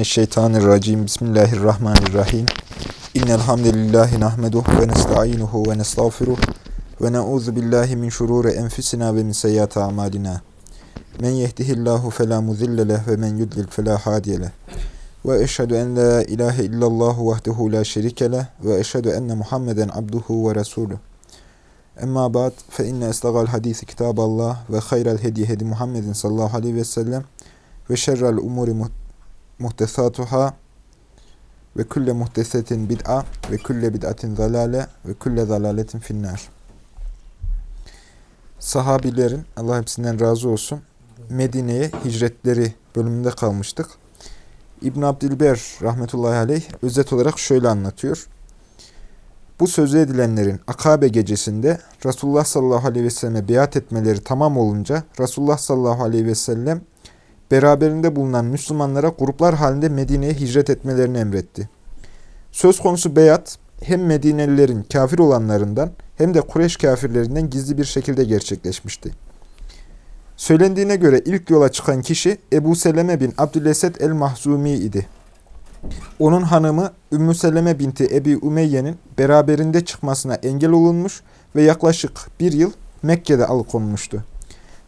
Mineşşeytanirracim. Bismillahirrahmanirrahim. İnnel hamdelellahi nahmeduhu ve nestainuhu ve nestağfiruh ve na'udzu billahi min şururi enfusina ve min seyyiati amalina. Men yehdihillahu fela mudille ve men yudlil fela hadiye leh. Ve eşhedü en la ilahe illallah vahdehu la şerike leh ve eşhedü enne Muhammeden abduhu ve resuluh. Emma ba'd fe inne estagal hadisi kitaballah ve hayral hedi hedi Muhammedin sallallahu aleyhi ve sellem ve şerrel umuri muhtesatuhâ ve külle muhtesetin bid'a ve külle bid'atin zalale ve külle zalaletin finnâr. Sahabilerin, Allah hepsinden razı olsun, Medine'ye hicretleri bölümünde kalmıştık. İbn Abdilber rahmetullahi aleyh özet olarak şöyle anlatıyor. Bu sözü edilenlerin Akabe gecesinde Resulullah sallallahu aleyhi ve selleme biat etmeleri tamam olunca Resulullah sallallahu aleyhi ve sellem beraberinde bulunan Müslümanlara gruplar halinde Medine'ye hicret etmelerini emretti. Söz konusu beyat hem Medinelilerin kafir olanlarından hem de Kureyş kafirlerinden gizli bir şekilde gerçekleşmişti. Söylendiğine göre ilk yola çıkan kişi Ebu Seleme bin Abdülesed el-Mahzumi idi. Onun hanımı Ümmü Seleme binti Ebi Umeyye'nin beraberinde çıkmasına engel olunmuş ve yaklaşık bir yıl Mekke'de alıkonmuştu.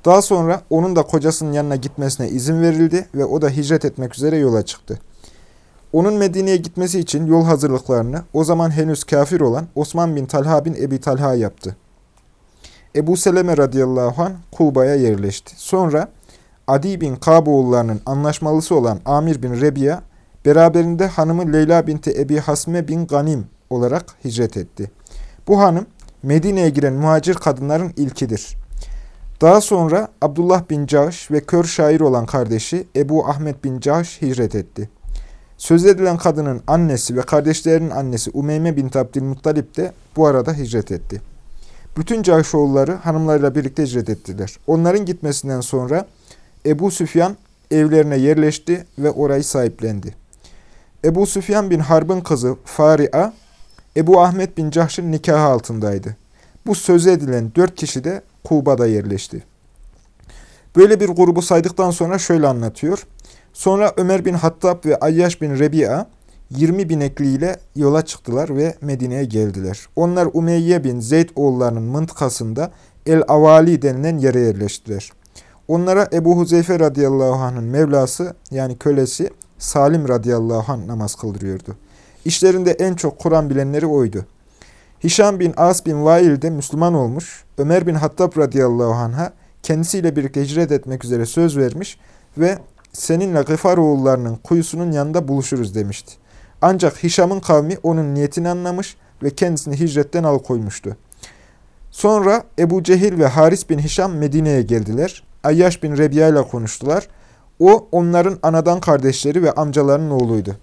Daha sonra onun da kocasının yanına gitmesine izin verildi ve o da hicret etmek üzere yola çıktı. Onun Medine'ye gitmesi için yol hazırlıklarını o zaman henüz kafir olan Osman bin Talha bin Ebi Talha yaptı. Ebu Seleme radıyallahu anh Kuba'ya yerleşti. Sonra Adi bin Kaboğullarının anlaşmalısı olan Amir bin Rebiya beraberinde hanımı Leyla binti Ebi Hasme bin Ganim olarak hicret etti. Bu hanım Medine'ye giren muhacir kadınların ilkidir. Daha sonra Abdullah bin Cahş ve kör şair olan kardeşi Ebu Ahmet bin Cahş hicret etti. Söz edilen kadının annesi ve kardeşlerinin annesi Umeyme bin Abdülmuttalip de bu arada hicret etti. Bütün Cahşoğulları hanımlarıyla birlikte hicret ettiler. Onların gitmesinden sonra Ebu Süfyan evlerine yerleşti ve orayı sahiplendi. Ebu Süfyan bin Harb'ın kızı Fari'a, Ebu Ahmet bin Cahş'ın nikahı altındaydı. Bu söz edilen dört kişi de Kuba'da yerleşti. Böyle bir grubu saydıktan sonra şöyle anlatıyor. Sonra Ömer bin Hattab ve Ayyaş bin Rebi'a 20 binekliyle yola çıktılar ve Medine'ye geldiler. Onlar Umeyye bin Zeyd oğullarının mıntıkasında El-Avali denilen yere yerleştiler. Onlara Ebu Huzeyfe radıyallahu anh'ın Mevlası yani kölesi Salim radıyallahu anh namaz kıldırıyordu. İşlerinde en çok Kur'an bilenleri oydu. Hişam bin As bin Vail de Müslüman olmuş, Ömer bin Hattab radıyallahu anh'a kendisiyle birlikte hicret etmek üzere söz vermiş ve seninle Gıfar oğullarının kuyusunun yanında buluşuruz demişti. Ancak Hişam'ın kavmi onun niyetini anlamış ve kendisini hicretten alıkoymuştu. Sonra Ebu Cehil ve Haris bin Hişam Medine'ye geldiler. Ayyaş bin Rebiya ile konuştular. O onların anadan kardeşleri ve amcalarının oğluydu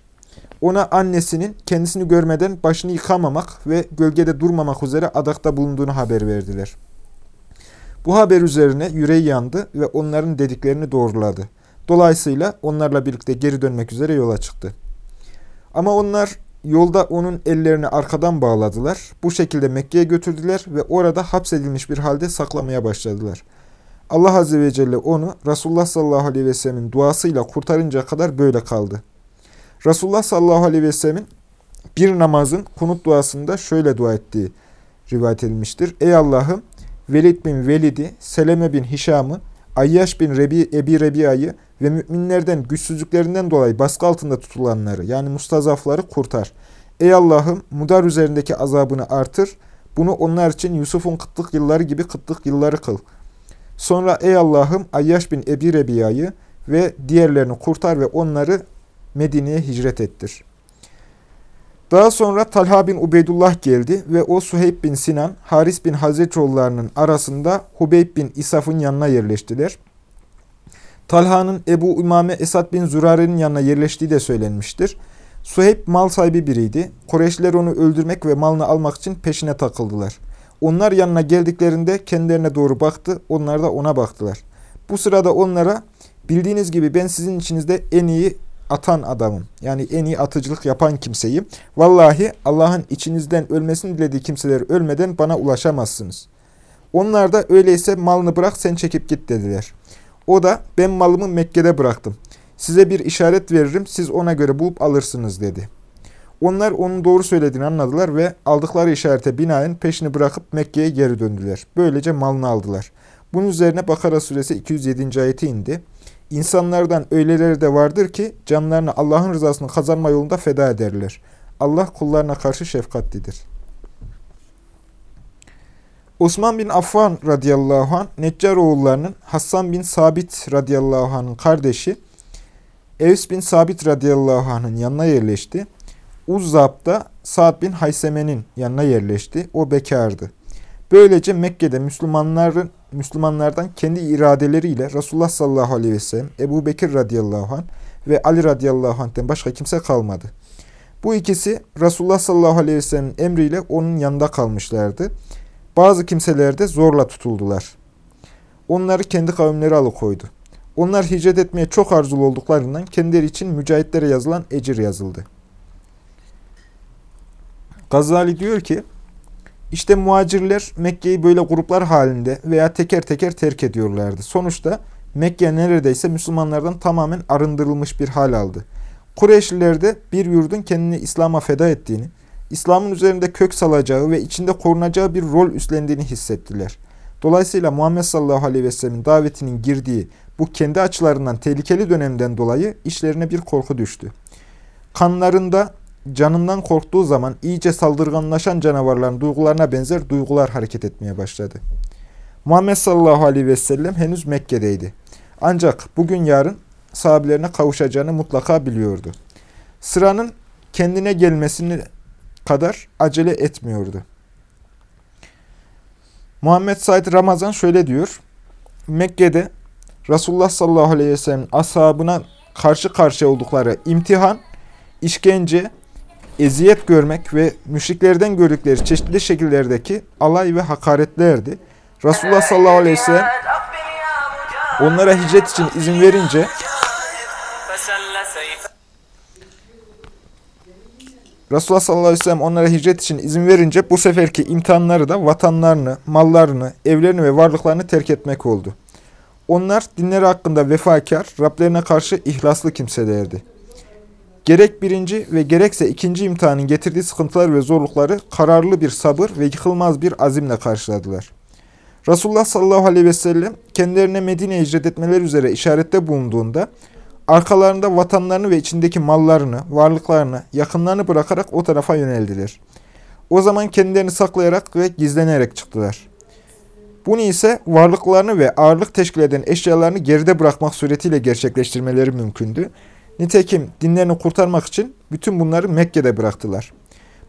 ona annesinin kendisini görmeden başını yıkamamak ve gölgede durmamak üzere adakta bulunduğunu haber verdiler. Bu haber üzerine yüreği yandı ve onların dediklerini doğruladı. Dolayısıyla onlarla birlikte geri dönmek üzere yola çıktı. Ama onlar yolda onun ellerini arkadan bağladılar. Bu şekilde Mekke'ye götürdüler ve orada hapsedilmiş bir halde saklamaya başladılar. Allah Azze ve Celle onu Resulullah sallallahu aleyhi ve sellemin duasıyla kurtarınca kadar böyle kaldı. Resulullah sallallahu aleyhi ve sellemin bir namazın kunut duasında şöyle dua ettiği rivayet edilmiştir. Ey Allah'ım Velid bin Velid'i, Seleme bin Hişam'ı, Ayyaş bin Rebi, Ebi Rebiya'yı ve müminlerden güçsüzlüklerinden dolayı baskı altında tutulanları yani mustazafları kurtar. Ey Allah'ım mudar üzerindeki azabını artır. Bunu onlar için Yusuf'un kıtlık yılları gibi kıtlık yılları kıl. Sonra ey Allah'ım Ayyaş bin Ebi Rebiya'yı ve diğerlerini kurtar ve onları Medine'ye hicret ettir. Daha sonra Talha bin Ubeydullah geldi ve o Suheyb bin Sinan, Haris bin Hazretoğullarının arasında Hubeyb bin İsaf'ın yanına yerleştiler. Talha'nın Ebu Ümame Esad bin Zürare'nin yanına yerleştiği de söylenmiştir. Suheyb mal sahibi biriydi. Kureyşliler onu öldürmek ve malını almak için peşine takıldılar. Onlar yanına geldiklerinde kendilerine doğru baktı, onlar da ona baktılar. Bu sırada onlara, bildiğiniz gibi ben sizin içinizde en iyi atan adamım. Yani en iyi atıcılık yapan kimseyim. Vallahi Allah'ın içinizden ölmesini dilediği kimseler ölmeden bana ulaşamazsınız. Onlar da öyleyse malını bırak sen çekip git dediler. O da ben malımı Mekke'de bıraktım. Size bir işaret veririm, siz ona göre bulup alırsınız dedi. Onlar onun doğru söylediğini anladılar ve aldıkları işarete binaen peşini bırakıp Mekke'ye geri döndüler. Böylece malını aldılar. Bunun üzerine Bakara suresi 207. ayeti indi. İnsanlardan öyleleri de vardır ki canlarını Allah'ın rızasını kazanma yolunda feda ederler. Allah kullarına karşı şefkatlidir. Osman bin Affan radıyallahu anh, Neccar oğullarının Hassan bin Sabit radıyallahu anh'ın kardeşi Evs bin Sabit radıyallahu anh'ın yanına yerleşti. Uzzab'da Sa'd bin Hayseme'nin yanına yerleşti. O bekardı. Böylece Mekke'de Müslümanların Müslümanlardan kendi iradeleriyle Resulullah sallallahu aleyhi ve sellem, Ebu Bekir radıyallahu anh ve Ali radıyallahu anh'ten başka kimse kalmadı. Bu ikisi Resulullah sallallahu aleyhi ve sellem'in emriyle onun yanında kalmışlardı. Bazı kimseler de zorla tutuldular. Onları kendi kavimleri alıkoydu. Onlar hicret etmeye çok arzulu olduklarından kendileri için mücahitlere yazılan ecir yazıldı. Gazali diyor ki, işte muhacirler Mekke'yi böyle gruplar halinde veya teker teker terk ediyorlardı. Sonuçta Mekke neredeyse Müslümanlardan tamamen arındırılmış bir hal aldı. Kureyşliler de bir yurdun kendini İslam'a feda ettiğini, İslam'ın üzerinde kök salacağı ve içinde korunacağı bir rol üstlendiğini hissettiler. Dolayısıyla Muhammed sallallahu aleyhi ve sellemin davetinin girdiği bu kendi açılarından tehlikeli dönemden dolayı işlerine bir korku düştü. Kanlarında canından korktuğu zaman iyice saldırganlaşan canavarların duygularına benzer duygular hareket etmeye başladı. Muhammed sallallahu aleyhi ve sellem henüz Mekke'deydi. Ancak bugün yarın sahabelerine kavuşacağını mutlaka biliyordu. Sıranın kendine gelmesini kadar acele etmiyordu. Muhammed Said Ramazan şöyle diyor. Mekke'de Resulullah sallallahu aleyhi ve sellem ashabına karşı karşıya oldukları imtihan, işkence, eziyet görmek ve müşriklerden gördükleri çeşitli şekillerdeki alay ve hakaretlerdi. Resulullah sallallahu aleyhi ve sellem onlara hicret için izin verince Resulullah sallallahu aleyhi ve sellem onlara hicret için izin verince bu seferki imtihanları da vatanlarını, mallarını, evlerini ve varlıklarını terk etmek oldu. Onlar dinleri hakkında vefakar, Rablerine karşı ihlaslı kimselerdi. Gerek birinci ve gerekse ikinci imtihanın getirdiği sıkıntılar ve zorlukları kararlı bir sabır ve yıkılmaz bir azimle karşıladılar. Resulullah sallallahu aleyhi ve sellem kendilerine Medine'ye hicret etmeleri üzere işarette bulunduğunda arkalarında vatanlarını ve içindeki mallarını, varlıklarını, yakınlarını bırakarak o tarafa yöneldiler. O zaman kendilerini saklayarak ve gizlenerek çıktılar. Bunu ise varlıklarını ve ağırlık teşkil eden eşyalarını geride bırakmak suretiyle gerçekleştirmeleri mümkündü. Nitekim dinlerini kurtarmak için bütün bunları Mekke'de bıraktılar.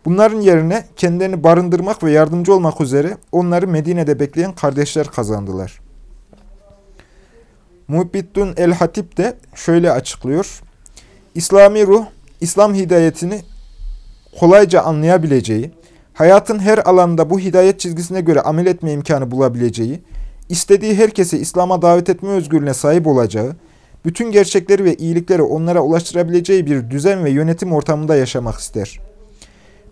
Bunların yerine kendilerini barındırmak ve yardımcı olmak üzere onları Medine'de bekleyen kardeşler kazandılar. Muhbittun el-Hatip de şöyle açıklıyor. İslami ruh, İslam hidayetini kolayca anlayabileceği, hayatın her alanda bu hidayet çizgisine göre amel etme imkanı bulabileceği, istediği herkesi İslam'a davet etme özgürlüğüne sahip olacağı, bütün gerçekleri ve iyilikleri onlara ulaştırabileceği bir düzen ve yönetim ortamında yaşamak ister.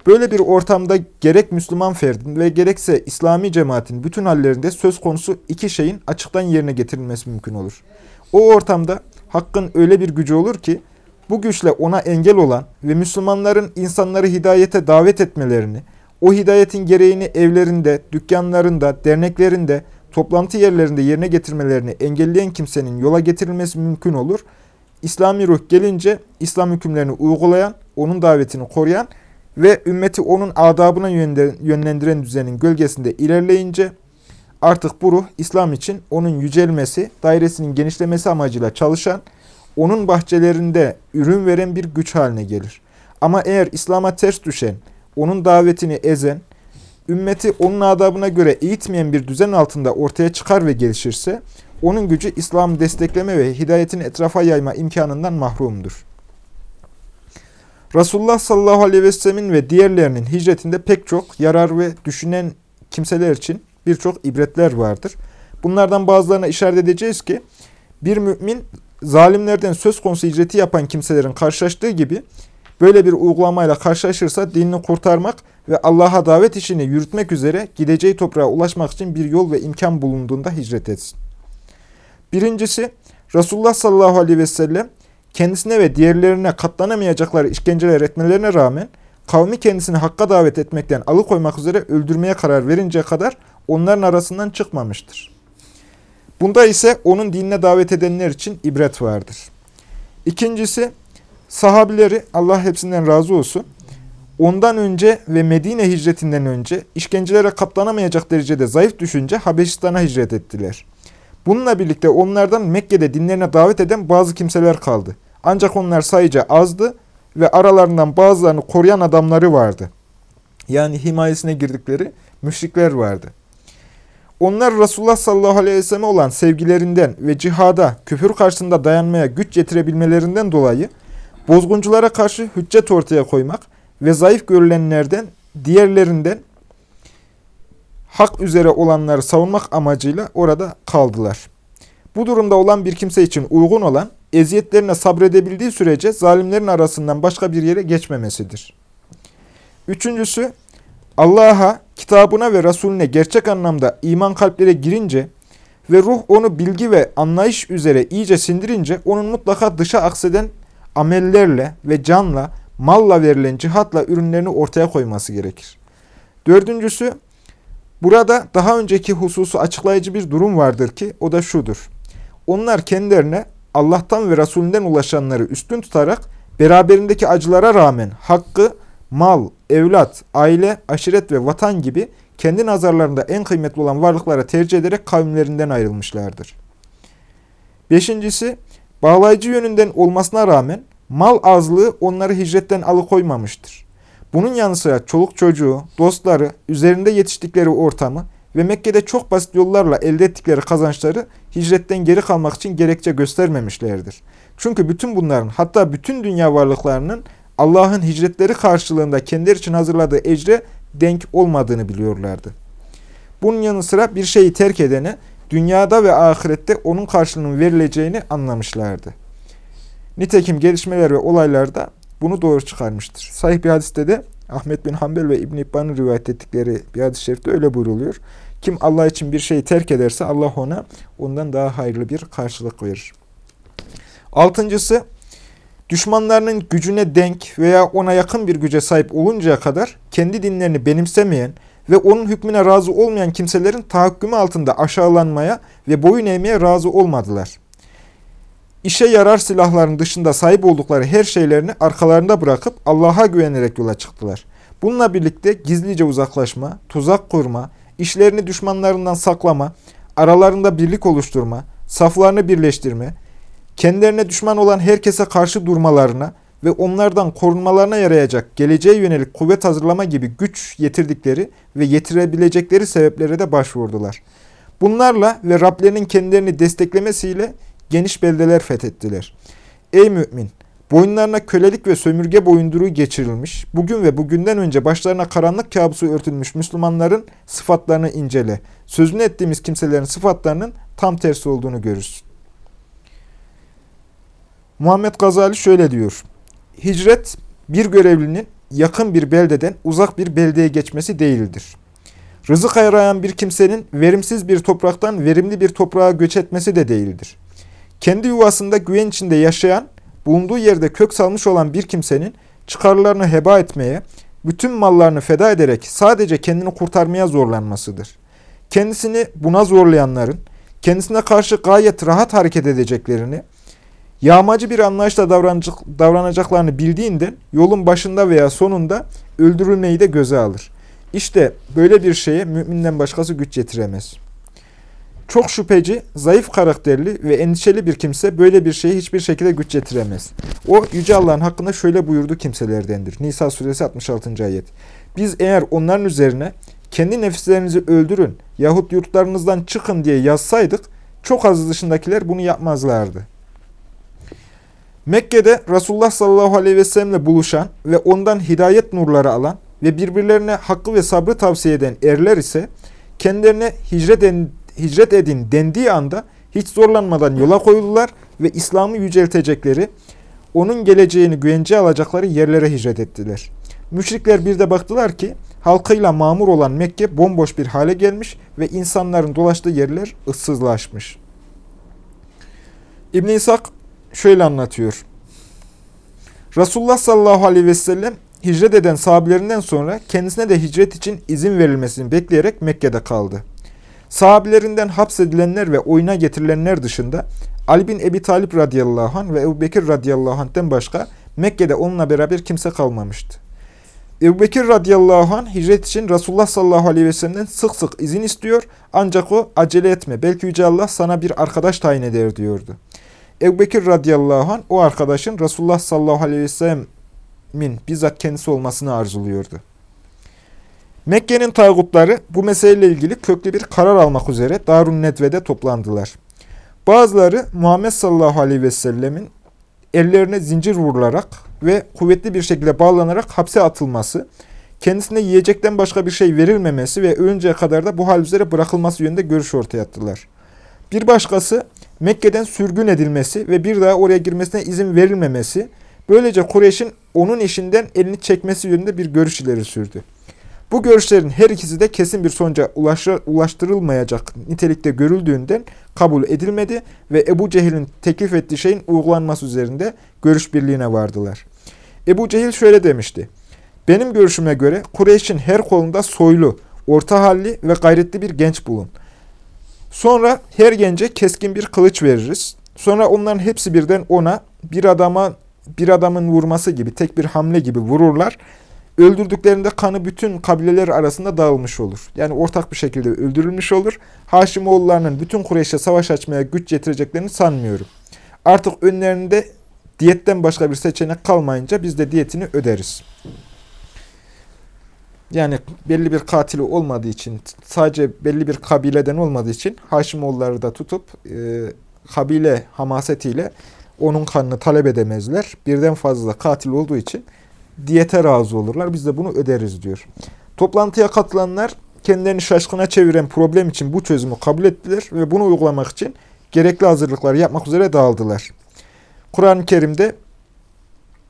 Böyle bir ortamda gerek Müslüman ferdin ve gerekse İslami cemaatin bütün hallerinde söz konusu iki şeyin açıktan yerine getirilmesi mümkün olur. O ortamda hakkın öyle bir gücü olur ki bu güçle ona engel olan ve Müslümanların insanları hidayete davet etmelerini, o hidayetin gereğini evlerinde, dükkanlarında, derneklerinde, toplantı yerlerinde yerine getirmelerini engelleyen kimsenin yola getirilmesi mümkün olur. İslami ruh gelince İslam hükümlerini uygulayan, onun davetini koruyan ve ümmeti onun adabına yönlendiren düzenin gölgesinde ilerleyince artık bu ruh İslam için onun yücelmesi, dairesinin genişlemesi amacıyla çalışan, onun bahçelerinde ürün veren bir güç haline gelir. Ama eğer İslam'a ters düşen, onun davetini ezen, ümmeti onun adabına göre eğitmeyen bir düzen altında ortaya çıkar ve gelişirse, onun gücü İslam'ı destekleme ve hidayetin etrafa yayma imkanından mahrumdur. Resulullah sallallahu aleyhi ve sellemin ve diğerlerinin hicretinde pek çok yarar ve düşünen kimseler için birçok ibretler vardır. Bunlardan bazılarına işaret edeceğiz ki, bir mümin zalimlerden söz konusu hicreti yapan kimselerin karşılaştığı gibi, böyle bir uygulamayla karşılaşırsa dinini kurtarmak ve Allah'a davet işini yürütmek üzere gideceği toprağa ulaşmak için bir yol ve imkan bulunduğunda hicret etsin. Birincisi, Resulullah sallallahu aleyhi ve sellem kendisine ve diğerlerine katlanamayacakları işkenceler etmelerine rağmen kavmi kendisini hakka davet etmekten alıkoymak üzere öldürmeye karar verinceye kadar onların arasından çıkmamıştır. Bunda ise onun dinine davet edenler için ibret vardır. İkincisi, sahabileri Allah hepsinden razı olsun. Ondan önce ve Medine hicretinden önce işkencelere katlanamayacak derecede zayıf düşünce Habeşistan'a hicret ettiler. Bununla birlikte onlardan Mekke'de dinlerine davet eden bazı kimseler kaldı. Ancak onlar sayıca azdı ve aralarından bazılarını koruyan adamları vardı. Yani himayesine girdikleri müşrikler vardı. Onlar Resulullah sallallahu aleyhi ve selleme olan sevgilerinden ve cihada, küfür karşısında dayanmaya güç getirebilmelerinden dolayı bozgunculara karşı hüccet ortaya koymak ve zayıf görülenlerden, diğerlerinden hak üzere olanları savunmak amacıyla orada kaldılar. Bu durumda olan bir kimse için uygun olan, eziyetlerine sabredebildiği sürece zalimlerin arasından başka bir yere geçmemesidir. Üçüncüsü, Allah'a, kitabına ve Resulüne gerçek anlamda iman kalplere girince ve ruh onu bilgi ve anlayış üzere iyice sindirince onun mutlaka dışa akseden amellerle ve canla, malla verilen cihatla ürünlerini ortaya koyması gerekir. Dördüncüsü, burada daha önceki hususu açıklayıcı bir durum vardır ki o da şudur. Onlar kendilerine Allah'tan ve Resulünden ulaşanları üstün tutarak beraberindeki acılara rağmen hakkı, mal, evlat, aile, aşiret ve vatan gibi kendi nazarlarında en kıymetli olan varlıklara tercih ederek kavimlerinden ayrılmışlardır. Beşincisi, bağlayıcı yönünden olmasına rağmen mal azlığı onları hicretten alıkoymamıştır. Bunun yanı sıra çoluk çocuğu, dostları, üzerinde yetiştikleri ortamı ve Mekke'de çok basit yollarla elde ettikleri kazançları hicretten geri kalmak için gerekçe göstermemişlerdir. Çünkü bütün bunların hatta bütün dünya varlıklarının Allah'ın hicretleri karşılığında kendileri için hazırladığı ecre denk olmadığını biliyorlardı. Bunun yanı sıra bir şeyi terk edene dünyada ve ahirette onun karşılığının verileceğini anlamışlardı. Nitekim gelişmeler ve olaylar da bunu doğru çıkarmıştır. Sahih bir hadiste de Ahmet bin Hanbel ve İbn İbban'ın rivayet ettikleri bir hadis-i şerifte öyle buyruluyor. Kim Allah için bir şeyi terk ederse Allah ona ondan daha hayırlı bir karşılık verir. Altıncısı, düşmanlarının gücüne denk veya ona yakın bir güce sahip oluncaya kadar kendi dinlerini benimsemeyen ve onun hükmüne razı olmayan kimselerin tahakkümü altında aşağılanmaya ve boyun eğmeye razı olmadılar. İşe yarar silahların dışında sahip oldukları her şeylerini arkalarında bırakıp Allah'a güvenerek yola çıktılar. Bununla birlikte gizlice uzaklaşma, tuzak kurma, işlerini düşmanlarından saklama, aralarında birlik oluşturma, saflarını birleştirme, kendilerine düşman olan herkese karşı durmalarına ve onlardan korunmalarına yarayacak geleceğe yönelik kuvvet hazırlama gibi güç yetirdikleri ve yetirebilecekleri sebeplere de başvurdular. Bunlarla ve Rablerinin kendilerini desteklemesiyle geniş beldeler fethettiler. Ey mümin! Boyunlarına kölelik ve sömürge boyunduruğu geçirilmiş, bugün ve bugünden önce başlarına karanlık kabusu örtülmüş Müslümanların sıfatlarını incele. Sözünü ettiğimiz kimselerin sıfatlarının tam tersi olduğunu görürsün. Muhammed Gazali şöyle diyor. Hicret bir görevlinin yakın bir beldeden uzak bir beldeye geçmesi değildir. Rızık arayan bir kimsenin verimsiz bir topraktan verimli bir toprağa göç etmesi de değildir. Kendi yuvasında güven içinde yaşayan, bulunduğu yerde kök salmış olan bir kimsenin çıkarlarını heba etmeye, bütün mallarını feda ederek sadece kendini kurtarmaya zorlanmasıdır. Kendisini buna zorlayanların, kendisine karşı gayet rahat hareket edeceklerini, yağmacı bir anlayışla davranacaklarını bildiğinden yolun başında veya sonunda öldürülmeyi de göze alır. İşte böyle bir şeye müminden başkası güç getiremez. Çok şüpheci, zayıf karakterli ve endişeli bir kimse böyle bir şeye hiçbir şekilde güç getiremez. O Yüce Allah'ın hakkında şöyle buyurdu kimselerdendir. Nisa suresi 66. ayet. Biz eğer onların üzerine kendi nefislerinizi öldürün yahut yurtlarınızdan çıkın diye yazsaydık çok az dışındakiler bunu yapmazlardı. Mekke'de Resulullah sallallahu aleyhi ve sellemle buluşan ve ondan hidayet nurları alan ve birbirlerine hakkı ve sabrı tavsiye eden erler ise kendilerine hicret hicret edin dendiği anda hiç zorlanmadan yola koyuldular ve İslam'ı yüceltecekleri, onun geleceğini güvence alacakları yerlere hicret ettiler. Müşrikler bir de baktılar ki halkıyla mamur olan Mekke bomboş bir hale gelmiş ve insanların dolaştığı yerler ıssızlaşmış. İbn İshak şöyle anlatıyor. Resulullah sallallahu aleyhi ve sellem hicret eden sahabilerinden sonra kendisine de hicret için izin verilmesini bekleyerek Mekke'de kaldı. Sahabilerinden hapsedilenler ve oyuna getirilenler dışında Ali bin Ebi Talip radıyallahu anh ve Ebu Bekir radıyallahu anh'ten başka Mekke'de onunla beraber kimse kalmamıştı. Ebu Bekir radıyallahu anh hicret için Resulullah sallallahu aleyhi ve sellem'den sık sık izin istiyor ancak o acele etme belki Yüce Allah sana bir arkadaş tayin eder diyordu. Ebu Bekir radıyallahu anh o arkadaşın Resulullah sallallahu aleyhi ve sellem'in bizzat kendisi olmasını arzuluyordu. Mekke'nin tağutları bu meseleyle ilgili köklü bir karar almak üzere Darun Nedve'de toplandılar. Bazıları Muhammed sallallahu aleyhi ve sellemin ellerine zincir vurularak ve kuvvetli bir şekilde bağlanarak hapse atılması, kendisine yiyecekten başka bir şey verilmemesi ve ölünceye kadar da bu hal üzere bırakılması yönünde görüş ortaya attılar. Bir başkası Mekke'den sürgün edilmesi ve bir daha oraya girmesine izin verilmemesi, böylece Kureyş'in onun işinden elini çekmesi yönünde bir görüş ileri sürdü. Bu görüşlerin her ikisi de kesin bir sonuca ulaştırılmayacak nitelikte görüldüğünden kabul edilmedi ve Ebu Cehil'in teklif ettiği şeyin uygulanması üzerinde görüş birliğine vardılar. Ebu Cehil şöyle demişti. Benim görüşüme göre Kureyş'in her kolunda soylu, orta halli ve gayretli bir genç bulun. Sonra her gence keskin bir kılıç veririz. Sonra onların hepsi birden ona bir adama bir adamın vurması gibi tek bir hamle gibi vururlar öldürdüklerinde kanı bütün kabileler arasında dağılmış olur. Yani ortak bir şekilde öldürülmüş olur. Haşimoğullarının bütün Kureyş'e savaş açmaya güç getireceklerini sanmıyorum. Artık önlerinde diyetten başka bir seçenek kalmayınca biz de diyetini öderiz. Yani belli bir katili olmadığı için, sadece belli bir kabileden olmadığı için Haşimoğulları da tutup e, kabile hamasetiyle onun kanını talep edemezler. Birden fazla katil olduğu için diyete razı olurlar. Biz de bunu öderiz diyor. Toplantıya katılanlar kendilerini şaşkına çeviren problem için bu çözümü kabul ettiler ve bunu uygulamak için gerekli hazırlıkları yapmak üzere dağıldılar. Kur'an-ı Kerim'de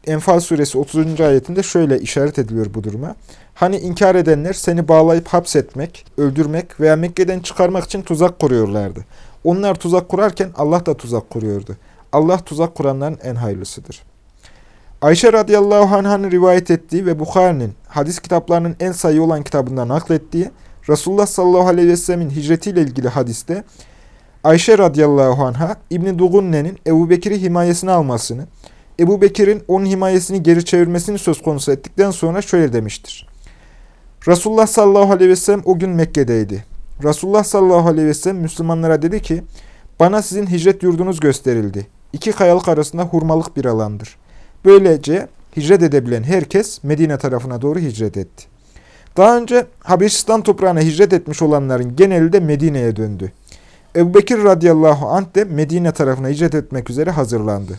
Enfal suresi 30. ayetinde şöyle işaret ediliyor bu duruma. Hani inkar edenler seni bağlayıp hapsetmek, öldürmek veya Mekke'den çıkarmak için tuzak kuruyorlardı. Onlar tuzak kurarken Allah da tuzak kuruyordu. Allah tuzak kuranların en hayırlısıdır. Ayşe radıyallahu anh'ın rivayet ettiği ve Bukhari'nin hadis kitaplarının en sayı olan kitabından naklettiği Resulullah sallallahu aleyhi ve sellemin hicretiyle ilgili hadiste Ayşe radıyallahu anh'a İbni Dugunne'nin Ebu Bekir'i himayesine almasını, Ebu Bekir'in onun himayesini geri çevirmesini söz konusu ettikten sonra şöyle demiştir. Resulullah sallallahu aleyhi ve sellem o gün Mekke'deydi. Resulullah sallallahu aleyhi ve sellem Müslümanlara dedi ki, bana sizin hicret yurdunuz gösterildi. İki kayalık arasında hurmalık bir alandır. Böylece hicret edebilen herkes Medine tarafına doğru hicret etti. Daha önce Habeşistan toprağına hicret etmiş olanların geneli de Medine'ye döndü. Ebu Bekir radıyallahu anh de Medine tarafına hicret etmek üzere hazırlandı.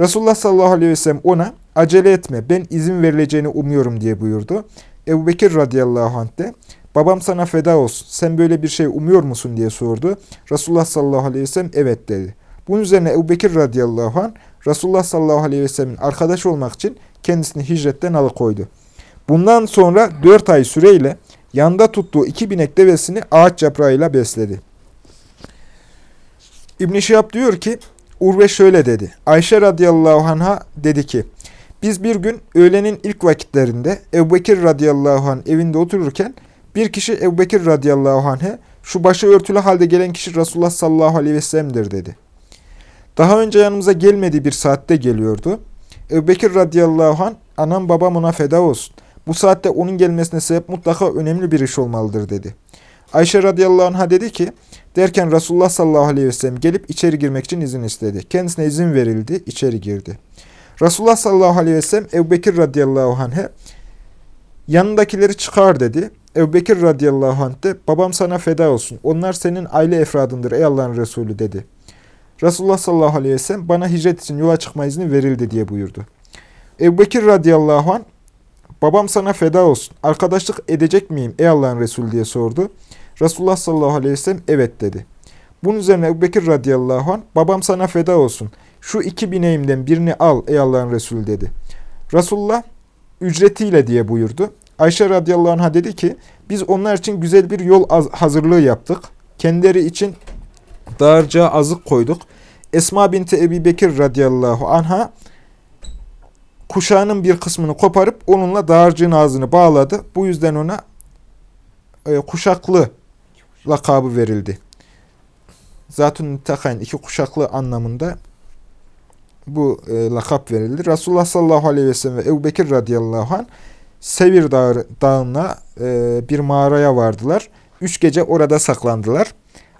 Resulullah sallallahu aleyhi ve sellem ona acele etme ben izin verileceğini umuyorum diye buyurdu. Ebu Bekir radıyallahu anh de babam sana feda olsun sen böyle bir şey umuyor musun diye sordu. Resulullah sallallahu aleyhi ve sellem evet dedi. Bunun üzerine Ebu Bekir radıyallahu anh Resulullah sallallahu aleyhi ve sellemin arkadaş olmak için kendisini hicretten alıkoydu. Bundan sonra dört ay süreyle yanda tuttuğu iki binek devesini ağaç yaprağıyla besledi. İbn-i diyor ki, Urve şöyle dedi. Ayşe radıyallahu anh'a dedi ki, biz bir gün öğlenin ilk vakitlerinde Ebu Bekir radıyallahu anh evinde otururken bir kişi Ebu Bekir radıyallahu anh'e şu başı örtülü halde gelen kişi Resulullah sallallahu aleyhi ve sellem'dir dedi. Daha önce yanımıza gelmediği bir saatte geliyordu. Ebu radıyallahu anh, anam babam ona feda olsun. Bu saatte onun gelmesine sebep mutlaka önemli bir iş olmalıdır dedi. Ayşe radıyallahu anh'a dedi ki, derken Resulullah sallallahu aleyhi ve sellem gelip içeri girmek için izin istedi. Kendisine izin verildi, içeri girdi. Resulullah sallallahu aleyhi ve sellem Ebu radıyallahu anh'e yanındakileri çıkar dedi. Ebu radıyallahu anh de babam sana feda olsun. Onlar senin aile efradındır ey Allah'ın Resulü dedi. Resulullah sallallahu aleyhi ve sellem bana hicret için yola çıkma izni verildi diye buyurdu. Ebu Bekir radıyallahu an babam sana feda olsun. Arkadaşlık edecek miyim ey Allah'ın Resulü diye sordu. Resulullah sallallahu aleyhi ve sellem evet dedi. Bunun üzerine Ebu Bekir radıyallahu an babam sana feda olsun. Şu iki bineğimden birini al ey Allah'ın Resulü dedi. Resulullah ücretiyle diye buyurdu. Ayşe radıyallahu anh'a dedi ki biz onlar için güzel bir yol hazırlığı yaptık. Kendileri için dağarcığa azık koyduk. Esma binti Ebi Bekir radıyallahu anha kuşağının bir kısmını koparıp onunla dağarcığın ağzını bağladı. Bu yüzden ona e, kuşaklı lakabı verildi. Zatun Takayn iki kuşaklı anlamında bu e, lakap verildi. Resulullah sallallahu aleyhi ve sellem ve Ebu Bekir radıyallahu anh Sevir Dağı, Dağı'na e, bir mağaraya vardılar. Üç gece orada saklandılar.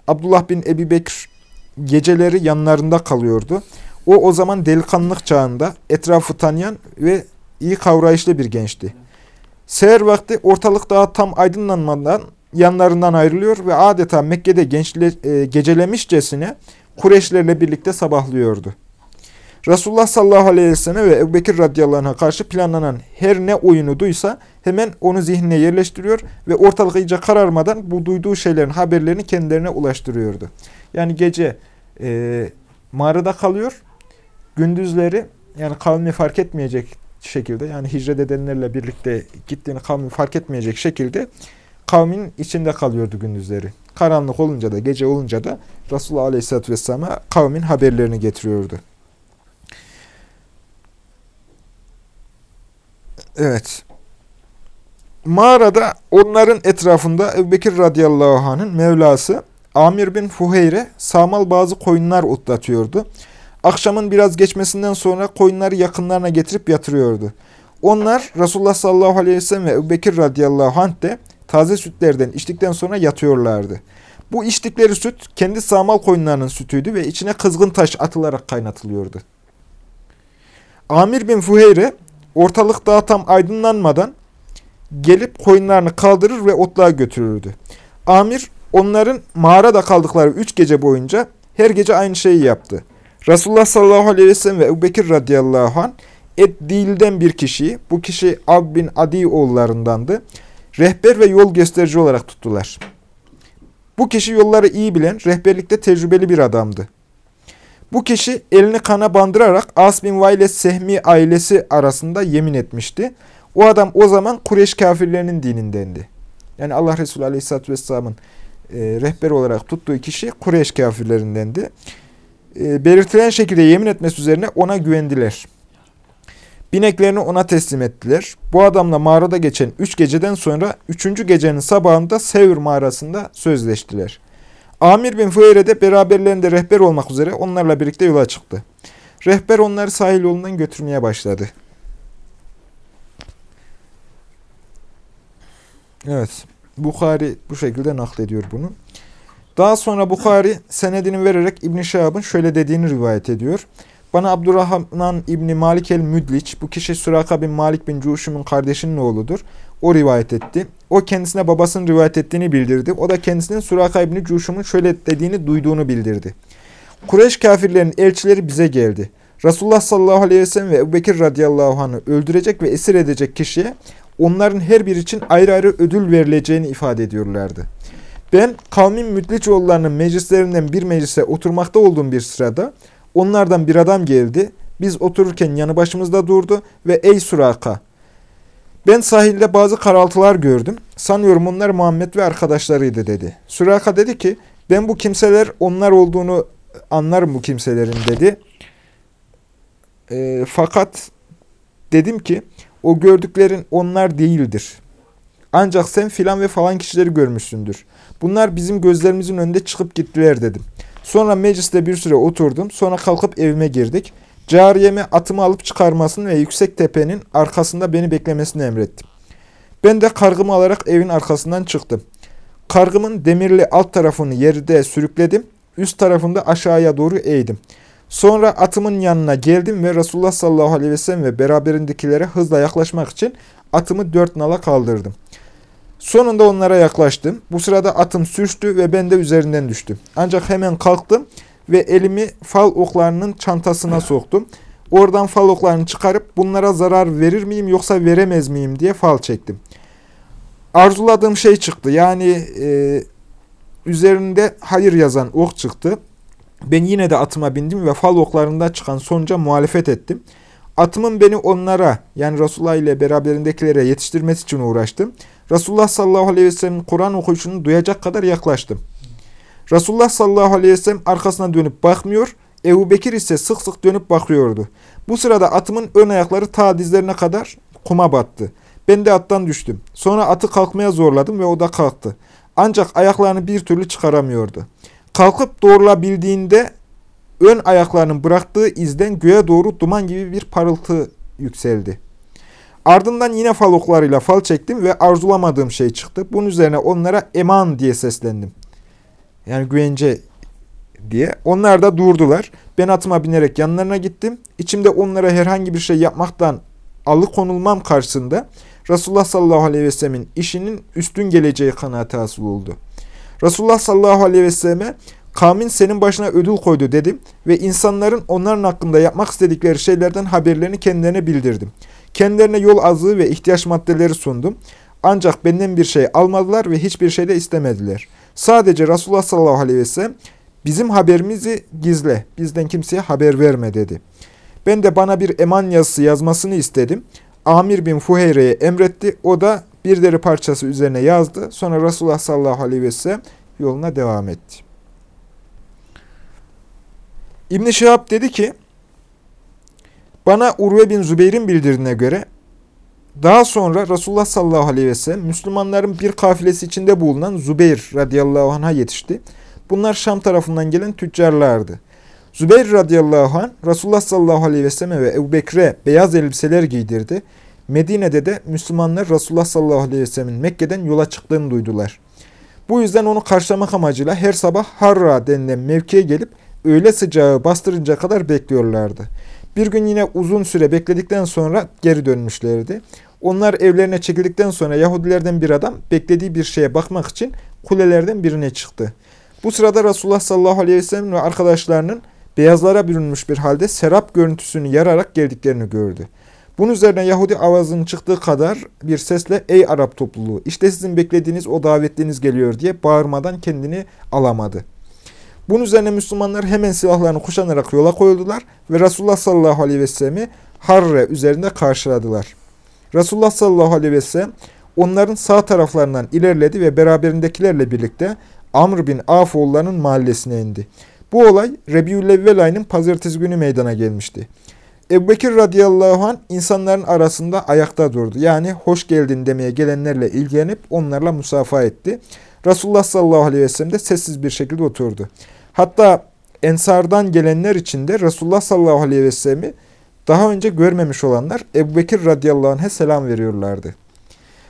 Abdullah bin Ebi Bekir geceleri yanlarında kalıyordu. O o zaman delikanlılık çağında etrafı tanıyan ve iyi kavrayışlı bir gençti. Seher vakti ortalık daha tam aydınlanmadan yanlarından ayrılıyor ve adeta Mekke'de gençle, e, gecelemişçesine Kureşlerle birlikte sabahlıyordu. Resulullah sallallahu aleyhi ve sellem ve Ebu Bekir radıyallahu anh'a karşı planlanan her ne oyunu duysa hemen onu zihnine yerleştiriyor ve ortalık iyice kararmadan bu duyduğu şeylerin haberlerini kendilerine ulaştırıyordu. Yani gece e, mağarada kalıyor, gündüzleri yani kavmi fark etmeyecek şekilde yani hicret edenlerle birlikte gittiğini kavmi fark etmeyecek şekilde kavmin içinde kalıyordu gündüzleri. Karanlık olunca da gece olunca da Resulullah Aleyhisselatü Vesselam'a kavmin haberlerini getiriyordu. Evet. Mağarada onların etrafında Ebu Bekir radıyallahu anh'ın Mevlası Amir bin Fuheyre sağmal bazı koyunlar otlatıyordu. Akşamın biraz geçmesinden sonra koyunları yakınlarına getirip yatırıyordu. Onlar Resulullah sallallahu aleyhi ve sellem ve Ebu Bekir radıyallahu anh de taze sütlerden içtikten sonra yatıyorlardı. Bu içtikleri süt kendi sağmal koyunlarının sütüydü ve içine kızgın taş atılarak kaynatılıyordu. Amir bin Fuheyre ortalık daha tam aydınlanmadan gelip koyunlarını kaldırır ve otluğa götürürdü. Amir onların mağarada kaldıkları üç gece boyunca her gece aynı şeyi yaptı. Resulullah sallallahu aleyhi ve sellem ve Ebu Bekir radıyallahu anh Eddil'den bir kişiyi, bu kişi Ab bin Adi oğullarındandı, rehber ve yol gösterici olarak tuttular. Bu kişi yolları iyi bilen, rehberlikte tecrübeli bir adamdı. Bu kişi elini kana bandırarak As bin Vayle Sehmi ailesi arasında yemin etmişti. O adam o zaman Kureyş kafirlerinin dinindendi. Yani Allah Resulü Aleyhisselatü Vesselam'ın e, rehber olarak tuttuğu kişi Kureyş kafirlerindendi. E, belirtilen şekilde yemin etmesi üzerine ona güvendiler. Bineklerini ona teslim ettiler. Bu adamla mağarada geçen üç geceden sonra üçüncü gecenin sabahında Sevr mağarasında sözleştiler. Amir bin Fuheyre de beraberlerinde rehber olmak üzere onlarla birlikte yola çıktı. Rehber onları sahil yolundan götürmeye başladı. Evet, Bukhari bu şekilde naklediyor bunu. Daha sonra Bukhari senedini vererek İbn Şahab'ın şöyle dediğini rivayet ediyor. Bana Abdurrahman İbni Malik el-Müdliç, bu kişi Suraka bin Malik bin Cuşum'un kardeşinin oğludur. O rivayet etti. O kendisine babasının rivayet ettiğini bildirdi. O da kendisinin Suraka İbni Cuşum'un şöyle dediğini duyduğunu bildirdi. Kureyş kafirlerinin elçileri bize geldi. Resulullah sallallahu aleyhi ve sellem ve Ebu Bekir radıyallahu anh'ı öldürecek ve esir edecek kişiye onların her biri için ayrı ayrı ödül verileceğini ifade ediyorlardı. Ben kavmin Mütliçoğullarının meclislerinden bir meclise oturmakta olduğum bir sırada onlardan bir adam geldi. Biz otururken yanı başımızda durdu ve ey Suraka ben sahilde bazı karaltılar gördüm. Sanıyorum onlar Muhammed ve arkadaşlarıydı dedi. Suraka dedi ki ben bu kimseler onlar olduğunu anlarım bu kimselerin dedi. E, fakat dedim ki o gördüklerin onlar değildir. Ancak sen filan ve falan kişileri görmüşsündür. Bunlar bizim gözlerimizin önünde çıkıp gittiler dedim. Sonra mecliste bir süre oturdum. Sonra kalkıp evime girdik. Cariyeme atımı alıp çıkarmasını ve yüksek tepenin arkasında beni beklemesini emrettim. Ben de kargımı alarak evin arkasından çıktım. Kargımın demirli alt tarafını yerde sürükledim. Üst tarafında aşağıya doğru eğdim. Sonra atımın yanına geldim ve Resulullah sallallahu aleyhi ve sellem ve beraberindekilere hızla yaklaşmak için atımı dört nala kaldırdım. Sonunda onlara yaklaştım. Bu sırada atım sürçtü ve ben de üzerinden düştüm. Ancak hemen kalktım ve elimi fal oklarının çantasına soktum. Oradan fal oklarını çıkarıp bunlara zarar verir miyim yoksa veremez miyim diye fal çektim. Arzuladığım şey çıktı. Yani e, üzerinde hayır yazan ok çıktı. Ben yine de atıma bindim ve fal oklarında çıkan sonuca muhalefet ettim. Atımın beni onlara yani Resulullah ile beraberindekilere yetiştirmesi için uğraştım. Resulullah sallallahu aleyhi ve sellem'in Kur'an okuyuşunu duyacak kadar yaklaştım. Resulullah sallallahu aleyhi ve sellem arkasına dönüp bakmıyor, Ebu Bekir ise sık sık dönüp bakıyordu. Bu sırada atımın ön ayakları ta dizlerine kadar kuma battı. Ben de attan düştüm. Sonra atı kalkmaya zorladım ve o da kalktı. Ancak ayaklarını bir türlü çıkaramıyordu. Kalkıp doğrulabildiğinde ön ayaklarının bıraktığı izden göğe doğru duman gibi bir parıltı yükseldi. Ardından yine fal oklarıyla fal çektim ve arzulamadığım şey çıktı. Bunun üzerine onlara eman diye seslendim. Yani güvence diye. Onlar da durdular. Ben atıma binerek yanlarına gittim. İçimde onlara herhangi bir şey yapmaktan alıkonulmam karşısında Resulullah sallallahu aleyhi ve sellemin işinin üstün geleceği kanaati hasıl oldu. Resulullah sallallahu aleyhi ve selleme kavmin senin başına ödül koydu dedim ve insanların onların hakkında yapmak istedikleri şeylerden haberlerini kendilerine bildirdim. Kendilerine yol azığı ve ihtiyaç maddeleri sundum. Ancak benden bir şey almadılar ve hiçbir şey de istemediler. Sadece Resulullah sallallahu aleyhi ve sellem bizim haberimizi gizle, bizden kimseye haber verme dedi. Ben de bana bir eman yazısı yazmasını istedim. Amir bin Fuheyre'ye emretti. O da bir deri parçası üzerine yazdı. Sonra Resulullah sallallahu aleyhi ve sellem yoluna devam etti. İbn-i dedi ki, bana Urve bin Zübeyir'in bildirdiğine göre daha sonra Resulullah sallallahu aleyhi ve sellem Müslümanların bir kafilesi içinde bulunan Zübeyir radıyallahu anh'a yetişti. Bunlar Şam tarafından gelen tüccarlardı. Zübeyir radıyallahu anh Resulullah sallallahu aleyhi ve sellem ve Ebu Bekir'e beyaz elbiseler giydirdi. Medine'de de Müslümanlar Resulullah sallallahu aleyhi ve sellemin Mekke'den yola çıktığını duydular. Bu yüzden onu karşılamak amacıyla her sabah Harra denilen mevkiye gelip öğle sıcağı bastırınca kadar bekliyorlardı. Bir gün yine uzun süre bekledikten sonra geri dönmüşlerdi. Onlar evlerine çekildikten sonra Yahudilerden bir adam beklediği bir şeye bakmak için kulelerden birine çıktı. Bu sırada Resulullah sallallahu aleyhi ve sellem ve arkadaşlarının beyazlara bürünmüş bir halde serap görüntüsünü yararak geldiklerini gördü. Bunun üzerine Yahudi avazının çıktığı kadar bir sesle ''Ey Arap topluluğu, işte sizin beklediğiniz o davetliniz geliyor.'' diye bağırmadan kendini alamadı. Bunun üzerine Müslümanlar hemen silahlarını kuşanarak yola koyuldular ve Resulullah sallallahu aleyhi ve sellem'i Harre üzerinde karşıladılar. Resulullah sallallahu aleyhi ve sellem onların sağ taraflarından ilerledi ve beraberindekilerle birlikte Amr bin Af oğullarının mahallesine indi. Bu olay Rebiülevvel ayının pazartesi günü meydana gelmişti. Ebu Bekir radıyallahu anh insanların arasında ayakta durdu. Yani hoş geldin demeye gelenlerle ilgilenip onlarla musafa etti. Resulullah sallallahu aleyhi ve sellem de sessiz bir şekilde oturdu. Hatta Ensardan gelenler içinde Resulullah sallallahu aleyhi ve sellem'i daha önce görmemiş olanlar Ebu Bekir radıyallahu anh'e selam veriyorlardı.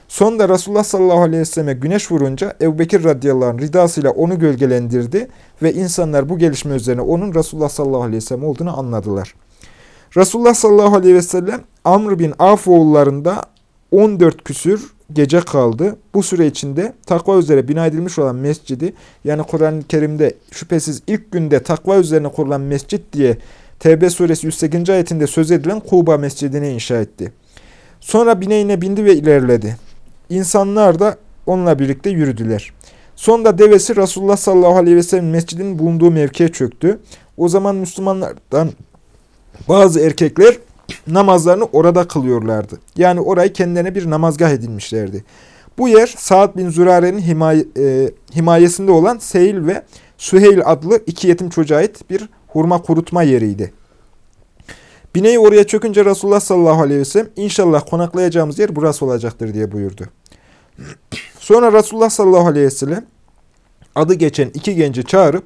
Sonunda Resulullah sallallahu aleyhi ve selleme güneş vurunca Ebu Bekir radıyallahu anh ridasıyla onu gölgelendirdi ve insanlar bu gelişme üzerine onun Resulullah sallallahu aleyhi ve sellem olduğunu anladılar. Resulullah sallallahu aleyhi ve sellem Amr bin Af oğullarında 14 küsür gece kaldı. Bu süre içinde takva üzere bina edilmiş olan mescidi yani Kur'an-ı Kerim'de şüphesiz ilk günde takva üzerine kurulan mescit diye Tevbe suresi 108. ayetinde söz edilen Kuba mescidini inşa etti. Sonra bineğine bindi ve ilerledi. İnsanlar da onunla birlikte yürüdüler. Sonunda devesi Resulullah sallallahu aleyhi ve sellem mescidinin bulunduğu mevkiye çöktü. O zaman Müslümanlardan bazı erkekler namazlarını orada kılıyorlardı. Yani orayı kendilerine bir namazgah edinmişlerdi. Bu yer Sa'd bin Zürare'nin himaye, e, himayesinde olan Seyil ve Süheyl adlı iki yetim çocuğa ait bir hurma kurutma yeriydi. Bineği oraya çökünce Resulullah sallallahu aleyhi ve sellem inşallah konaklayacağımız yer burası olacaktır diye buyurdu. Sonra Resulullah sallallahu aleyhi ve sellem adı geçen iki genci çağırıp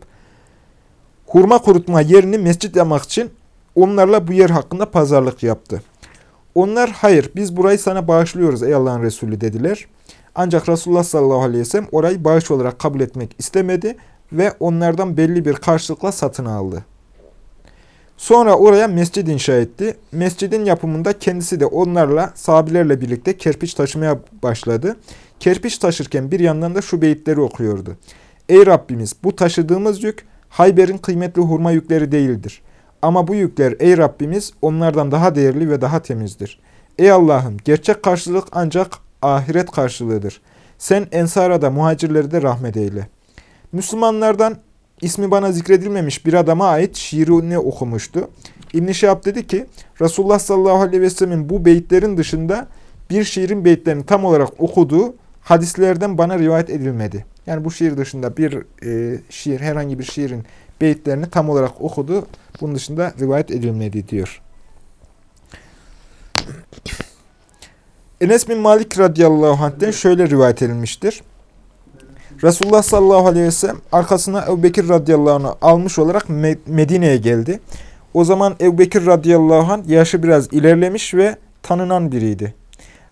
hurma kurutma yerini mescit yapmak için onlarla bu yer hakkında pazarlık yaptı. Onlar hayır biz burayı sana bağışlıyoruz ey Allah'ın Resulü dediler. Ancak Resulullah sallallahu aleyhi ve sellem orayı bağış olarak kabul etmek istemedi ve onlardan belli bir karşılıkla satın aldı. Sonra oraya mescid inşa etti. Mescidin yapımında kendisi de onlarla, sahabilerle birlikte kerpiç taşımaya başladı. Kerpiç taşırken bir yandan da şu beyitleri okuyordu. Ey Rabbimiz bu taşıdığımız yük Hayber'in kıymetli hurma yükleri değildir. Ama bu yükler ey Rabbimiz onlardan daha değerli ve daha temizdir. Ey Allah'ım gerçek karşılık ancak ahiret karşılığıdır. Sen ensara da muhacirleri de rahmet eyle. Müslümanlardan ismi bana zikredilmemiş bir adama ait şiirini okumuştu. İbn-i dedi ki Resulullah sallallahu aleyhi ve sellemin bu beyitlerin dışında bir şiirin beyitlerini tam olarak okuduğu hadislerden bana rivayet edilmedi. Yani bu şiir dışında bir e, şiir, herhangi bir şiirin beyitlerini tam olarak okudu. Bunun dışında rivayet edilmedi diyor. Enes bin Malik radıyallahu anh'ten şöyle rivayet edilmiştir. Resulullah sallallahu aleyhi ve sellem arkasına Ebu radıyallahu anh'ı almış olarak Medine'ye geldi. O zaman Ebu radıyallahu anh yaşı biraz ilerlemiş ve tanınan biriydi.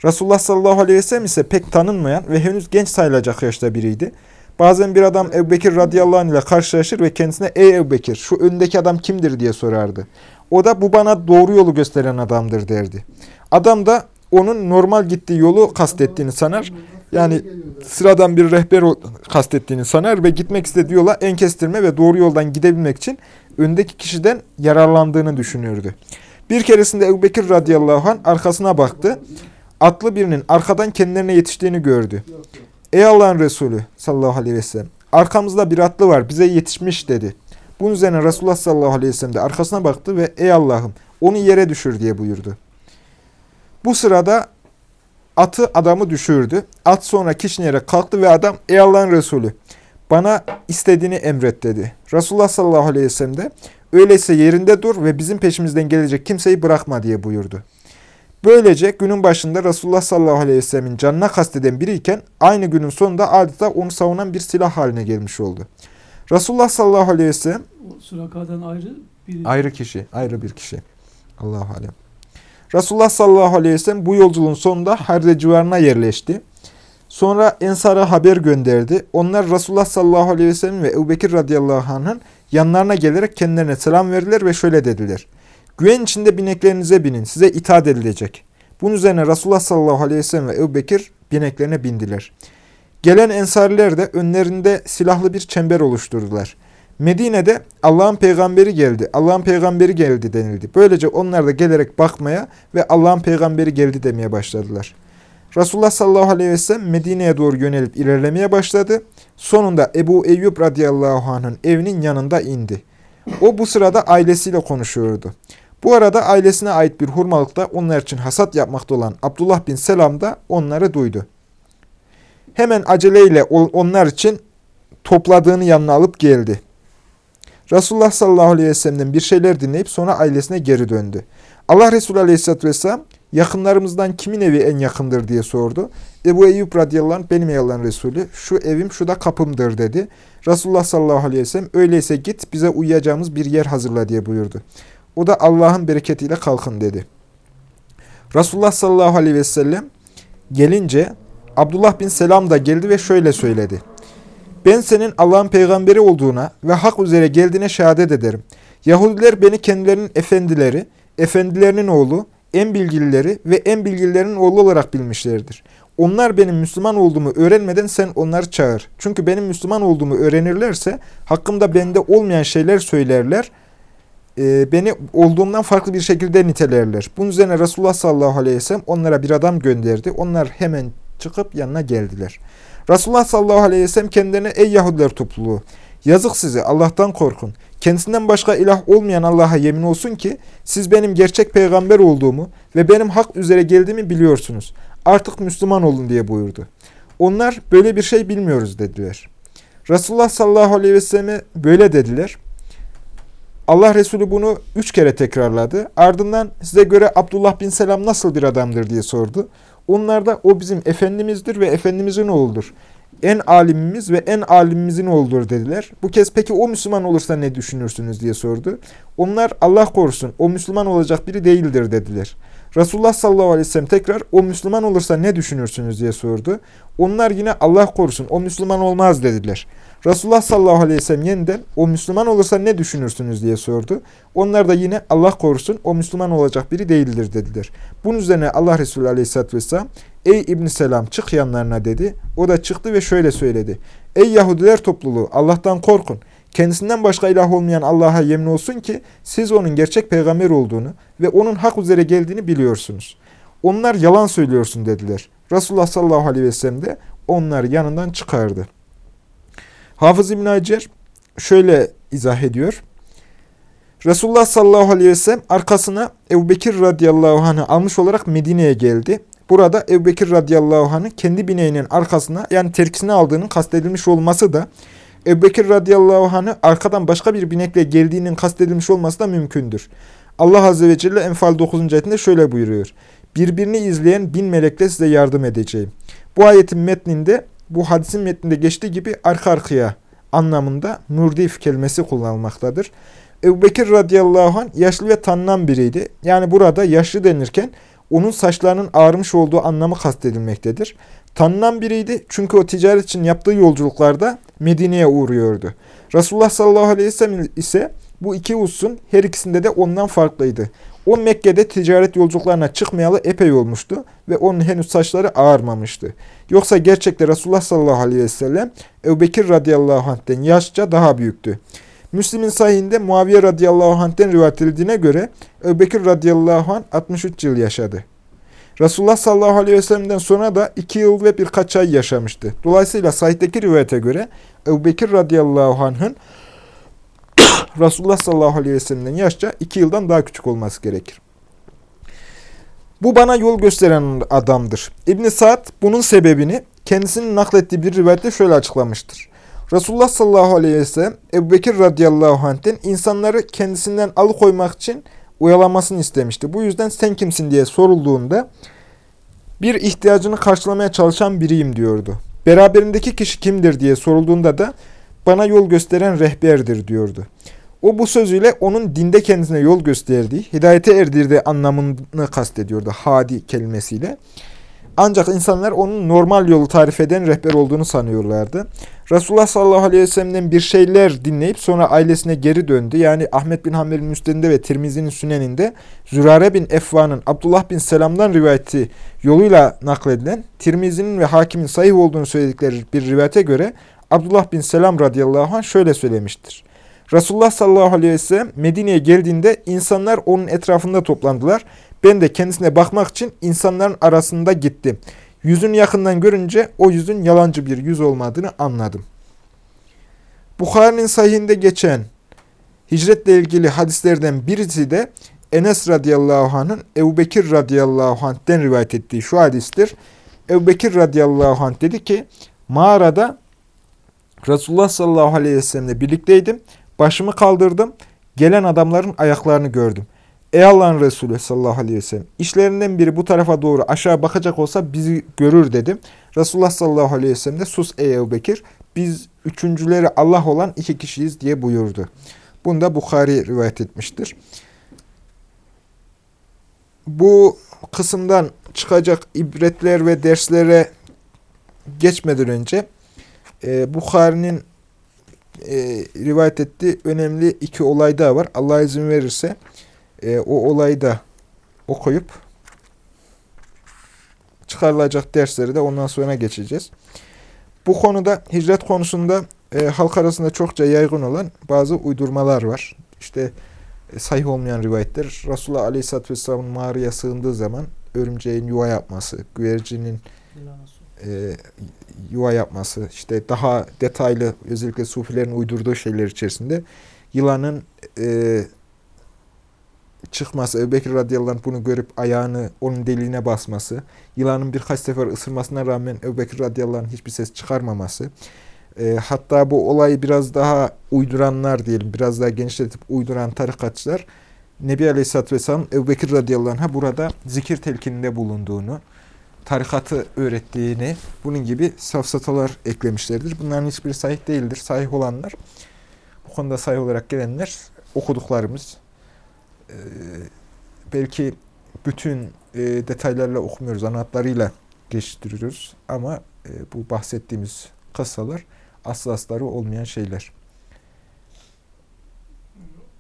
Resulullah sallallahu aleyhi ve sellem ise pek tanınmayan ve henüz genç sayılacak yaşta biriydi. Bazen bir adam Ebu radıyallahu anh ile karşılaşır ve kendisine ey Ebu şu öndeki adam kimdir diye sorardı. O da bu bana doğru yolu gösteren adamdır derdi. Adam da onun normal gittiği yolu kastettiğini sanar. Yani sıradan bir rehber kastettiğini sanar ve gitmek istediği yola en kestirme ve doğru yoldan gidebilmek için öndeki kişiden yararlandığını düşünürdü. Bir keresinde Ebu Bekir radıyallahu anh arkasına baktı. Atlı birinin arkadan kendilerine yetiştiğini gördü. Ey Allah'ın Resulü sallallahu aleyhi ve sellem arkamızda bir atlı var bize yetişmiş dedi. Bunun üzerine Resulullah sallallahu aleyhi ve sellem de arkasına baktı ve ey Allah'ım onu yere düşür diye buyurdu. Bu sırada atı adamı düşürdü. At sonra kişneyerek kalktı ve adam ey Allah'ın Resulü bana istediğini emret dedi. Resulullah sallallahu aleyhi ve sellem de öyleyse yerinde dur ve bizim peşimizden gelecek kimseyi bırakma diye buyurdu. Böylece günün başında Resulullah sallallahu aleyhi ve sellemin canına kasteden biriyken aynı günün sonunda adeta onu savunan bir silah haline gelmiş oldu. Resulullah sallallahu aleyhi ve sellem Surakadan ayrı bir ayrı kişi, ayrı bir kişi. Allahu alem. Resulullah sallallahu aleyhi ve sellem bu yolculuğun sonunda Harre civarına yerleşti. Sonra Ensar'a haber gönderdi. Onlar Resulullah sallallahu aleyhi ve sellem ve Ebu Bekir radıyallahu anh'ın yanlarına gelerek kendilerine selam verdiler ve şöyle dediler. Güven içinde bineklerinize binin, size itaat edilecek. Bunun üzerine Resulullah sallallahu aleyhi ve sellem ve Ebu Bekir bineklerine bindiler. Gelen ensariler de önlerinde silahlı bir çember oluşturdular. Medine'de Allah'ın peygamberi geldi, Allah'ın peygamberi geldi denildi. Böylece onlar da gelerek bakmaya ve Allah'ın peygamberi geldi demeye başladılar. Resulullah sallallahu aleyhi ve sellem Medine'ye doğru yönelip ilerlemeye başladı. Sonunda Ebu Eyyub radıyallahu anh'ın evinin yanında indi. O bu sırada ailesiyle konuşuyordu. Bu arada ailesine ait bir hurmalıkta onlar için hasat yapmakta olan Abdullah bin Selam da onları duydu. Hemen aceleyle onlar için topladığını yanına alıp geldi. Resulullah sallallahu aleyhi ve sellem'den bir şeyler dinleyip sonra ailesine geri döndü. Allah Resulü aleyhisselatü vesselam yakınlarımızdan kimin evi en yakındır diye sordu. Ebu Eyyub radıyallahu anh benim ey Allah'ın Resulü şu evim şu da kapımdır dedi. Resulullah sallallahu aleyhi ve sellem öyleyse git bize uyuyacağımız bir yer hazırla diye buyurdu. O da Allah'ın bereketiyle kalkın dedi. Resulullah sallallahu aleyhi ve sellem gelince Abdullah bin Selam da geldi ve şöyle söyledi. Ben senin Allah'ın peygamberi olduğuna ve hak üzere geldiğine şehadet ederim. Yahudiler beni kendilerinin efendileri, efendilerinin oğlu, en bilgilileri ve en bilgililerin oğlu olarak bilmişlerdir. Onlar benim Müslüman olduğumu öğrenmeden sen onları çağır. Çünkü benim Müslüman olduğumu öğrenirlerse hakkımda bende olmayan şeyler söylerler. E, beni olduğumdan farklı bir şekilde nitelerler. Bunun üzerine Resulullah sallallahu aleyhi ve sellem onlara bir adam gönderdi. Onlar hemen çıkıp yanına geldiler. Resulullah sallallahu aleyhi ve sellem kendilerine ey Yahudiler topluluğu yazık size Allah'tan korkun. Kendisinden başka ilah olmayan Allah'a yemin olsun ki siz benim gerçek peygamber olduğumu ve benim hak üzere geldiğimi biliyorsunuz. Artık Müslüman olun diye buyurdu. Onlar böyle bir şey bilmiyoruz dediler. Resulullah sallallahu aleyhi ve selleme böyle dediler. Allah Resulü bunu üç kere tekrarladı. Ardından size göre Abdullah bin Selam nasıl bir adamdır diye sordu. Onlar da o bizim Efendimizdir ve Efendimizin oğludur en alimimiz ve en alimimizin olduğu dediler. Bu kez peki o Müslüman olursa ne düşünürsünüz diye sordu. Onlar Allah korusun o Müslüman olacak biri değildir dediler. Resulullah sallallahu aleyhi ve sellem tekrar o Müslüman olursa ne düşünürsünüz diye sordu. Onlar yine Allah korusun o Müslüman olmaz dediler. Resulullah sallallahu aleyhi ve sellem yeniden o Müslüman olursa ne düşünürsünüz diye sordu. Onlar da yine Allah korusun o Müslüman olacak biri değildir dediler. Bunun üzerine Allah Resulü aleyhisselatü vesselam ey ibn Selam çık yanlarına dedi. O da çıktı ve şöyle söyledi. Ey Yahudiler topluluğu Allah'tan korkun. Kendisinden başka ilah olmayan Allah'a yemin olsun ki siz onun gerçek peygamber olduğunu ve onun hak üzere geldiğini biliyorsunuz. Onlar yalan söylüyorsun dediler. Resulullah sallallahu aleyhi ve sellem de onları yanından çıkardı. Hafız İbn Hacer şöyle izah ediyor. Resulullah sallallahu aleyhi ve sellem arkasına Ebu Bekir radıyallahu anh'ı almış olarak Medine'ye geldi. Burada Ebu Bekir radıyallahu anh'ı kendi bineğinin arkasına yani terkisine aldığının kastedilmiş olması da Ebu Bekir radıyallahu anh'ı arkadan başka bir binekle geldiğinin kastedilmiş olması da mümkündür. Allah Azze ve Celle Enfal 9. ayetinde şöyle buyuruyor. Birbirini izleyen bin melekle size yardım edeceğim. Bu ayetin metninde, bu hadisin metninde geçtiği gibi arka arkaya anlamında nurdif kelimesi kullanılmaktadır. Ebu Bekir radıyallahu anh yaşlı ve tanınan biriydi. Yani burada yaşlı denirken onun saçlarının ağarmış olduğu anlamı kastedilmektedir. Tanınan biriydi çünkü o ticaret için yaptığı yolculuklarda Medine'ye uğruyordu. Resulullah sallallahu aleyhi ve sellem ise bu iki hususun her ikisinde de ondan farklıydı. O Mekke'de ticaret yolculuklarına çıkmayalı epey olmuştu ve onun henüz saçları ağarmamıştı. Yoksa gerçekte Resulullah sallallahu aleyhi ve sellem Ebu radıyallahu anh'ten yaşça daha büyüktü. Müslim'in sahihinde Muaviye radıyallahu anh'ten rivayet edildiğine göre Ebu Bekir radıyallahu anh 63 yıl yaşadı. Resulullah sallallahu aleyhi ve sellem'den sonra da 2 yıl ve birkaç ay yaşamıştı. Dolayısıyla sahihteki rivayete göre Ebu Bekir radıyallahu anh'ın Resulullah sallallahu aleyhi ve sellem'den yaşça 2 yıldan daha küçük olması gerekir. Bu bana yol gösteren adamdır. İbn Sa'd bunun sebebini kendisinin naklettiği bir rivayette şöyle açıklamıştır. Resulullah sallallahu aleyhi ve sellem Ebu Bekir radıyallahu anh'ten insanları kendisinden alıkoymak için uyalamasını istemişti. Bu yüzden sen kimsin diye sorulduğunda bir ihtiyacını karşılamaya çalışan biriyim diyordu. Beraberindeki kişi kimdir diye sorulduğunda da bana yol gösteren rehberdir diyordu. O bu sözüyle onun dinde kendisine yol gösterdiği, hidayete erdirdiği anlamını kastediyordu hadi kelimesiyle. Ancak insanlar onun normal yolu tarif eden rehber olduğunu sanıyorlardı. Resulullah sallallahu aleyhi ve sellem'den bir şeyler dinleyip sonra ailesine geri döndü. Yani Ahmet bin Hanbel'in Müsned'inde ve Tirmizi'nin Sünen'inde Zürare bin Efva'nın Abdullah bin Selam'dan rivayeti yoluyla nakledilen Tirmizi'nin ve Hakim'in sahih olduğunu söyledikleri bir rivayete göre Abdullah bin Selam radıyallahu anh şöyle söylemiştir. Resulullah sallallahu aleyhi ve sellem Medine'ye geldiğinde insanlar onun etrafında toplandılar. Ben de kendisine bakmak için insanların arasında gittim. Yüzünü yakından görünce o yüzün yalancı bir yüz olmadığını anladım. Bukhari'nin sahihinde geçen hicretle ilgili hadislerden birisi de Enes radıyallahu anh'ın Ebu Bekir radıyallahu anh'den rivayet ettiği şu hadistir. Ebu Bekir radıyallahu anh dedi ki mağarada Resulullah sallallahu aleyhi ve sellemle birlikteydim. Başımı kaldırdım. Gelen adamların ayaklarını gördüm. Ey Allah'ın Resulü sallallahu aleyhi ve sellem işlerinden biri bu tarafa doğru aşağı bakacak olsa bizi görür dedim. Resulullah sallallahu aleyhi ve sellem de sus ey Ebu Bekir biz üçüncüleri Allah olan iki kişiyiz diye buyurdu. Bunu da Bukhari rivayet etmiştir. Bu kısımdan çıkacak ibretler ve derslere geçmeden önce e, Bukhari'nin e, rivayet ettiği önemli iki olay daha var. Allah izin verirse e, o olayı da okuyup çıkarılacak dersleri de ondan sonra geçeceğiz. Bu konuda hicret konusunda e, halk arasında çokça yaygın olan bazı uydurmalar var. İşte e, sahih olmayan rivayetler Resulullah Aleyhisselatü Vesselam'ın mağaraya sığındığı zaman örümceğin yuva yapması, güvercinin e, yuva yapması, işte daha detaylı özellikle sufilerin uydurduğu şeyler içerisinde yılanın e, çıkması, Ebu Bekir radıyallahu anh bunu görüp ayağını onun deliğine basması, yılanın birkaç sefer ısırmasına rağmen Ebu Bekir radıyallahu anh hiçbir ses çıkarmaması, e, hatta bu olayı biraz daha uyduranlar diyelim, biraz daha genişletip uyduran tarikatçılar, Nebi Aleyhisselatü Vesselam Ebu Bekir radıyallahu anh'a burada zikir telkininde bulunduğunu, tarikatı öğrettiğini, bunun gibi safsatalar eklemişlerdir. Bunların hiçbiri sahih değildir. Sahih olanlar, bu konuda sahih olarak gelenler okuduklarımız, ee, belki bütün e, detaylarla okumuyoruz, anlatlarıyla geçiştiriyoruz ama e, bu bahsettiğimiz kasalar aslı asları olmayan şeyler.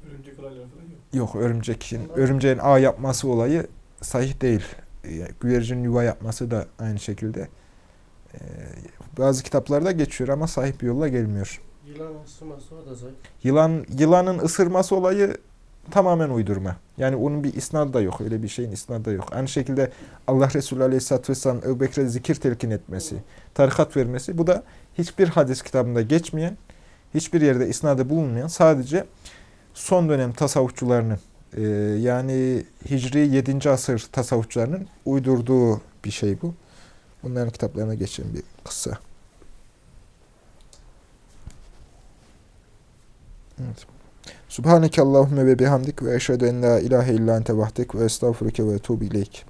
Örümcek olayları falan yok. Yok, örümcekin, örümceğin ağ yapması olayı sahih değil. Yani güvercin yuva yapması da aynı şekilde. Ee, bazı kitaplarda geçiyor ama sahih bir yolla gelmiyor. Yılan ısırması o da zayıf. Yılan, yılanın ısırması olayı tamamen uydurma. Yani onun bir isnadı da yok. Öyle bir şeyin isnadı da yok. Aynı şekilde Allah Resulü Aleyhisselatü Vesselam Ebu Bekir'e zikir telkin etmesi, tarikat vermesi bu da hiçbir hadis kitabında geçmeyen, hiçbir yerde isnadı bulunmayan sadece son dönem tasavvufçularının e, yani Hicri 7. asır tasavvufçularının uydurduğu bir şey bu. Bunların kitaplarına geçen bir kıssa. Evet. Subhaneke Allahümme ve bihamdik ve eşhedü en la ilahe illa ente vahdek ve estağfuruke ve etubu ileyk.